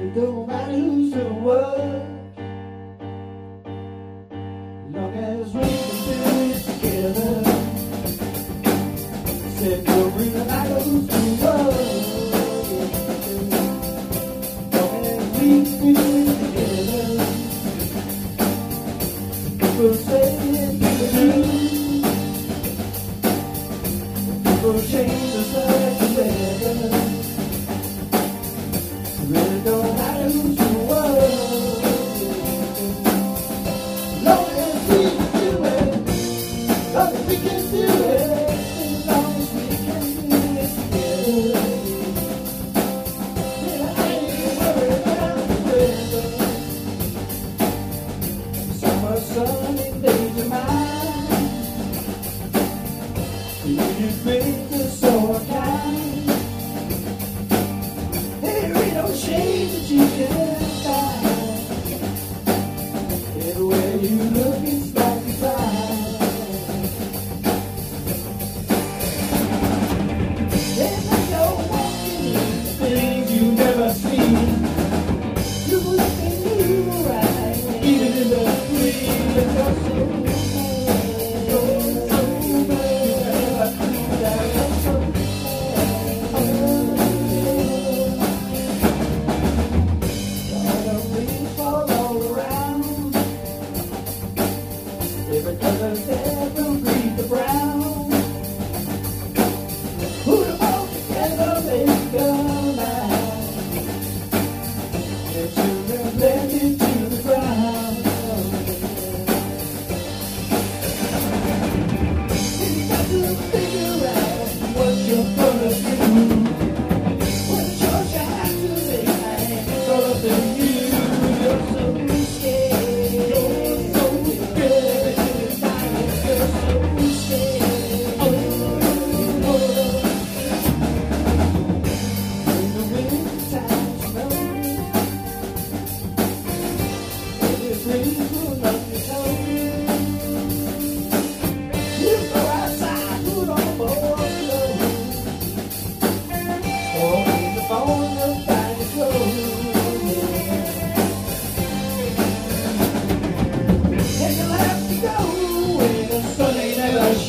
It don't matter who's the world, long as we can do it together. Said matter who's the world, long as we can do it together.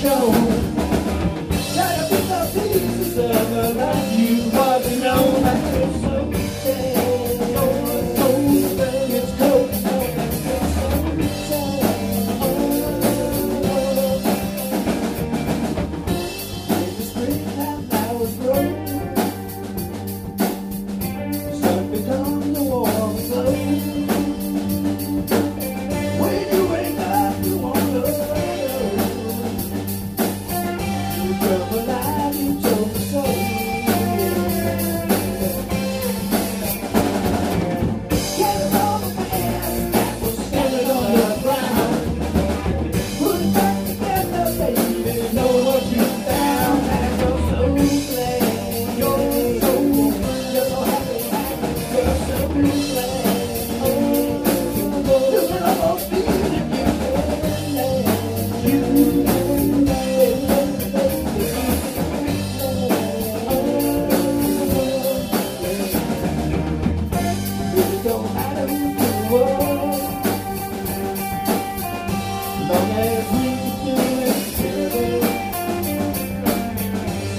show.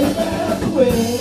way.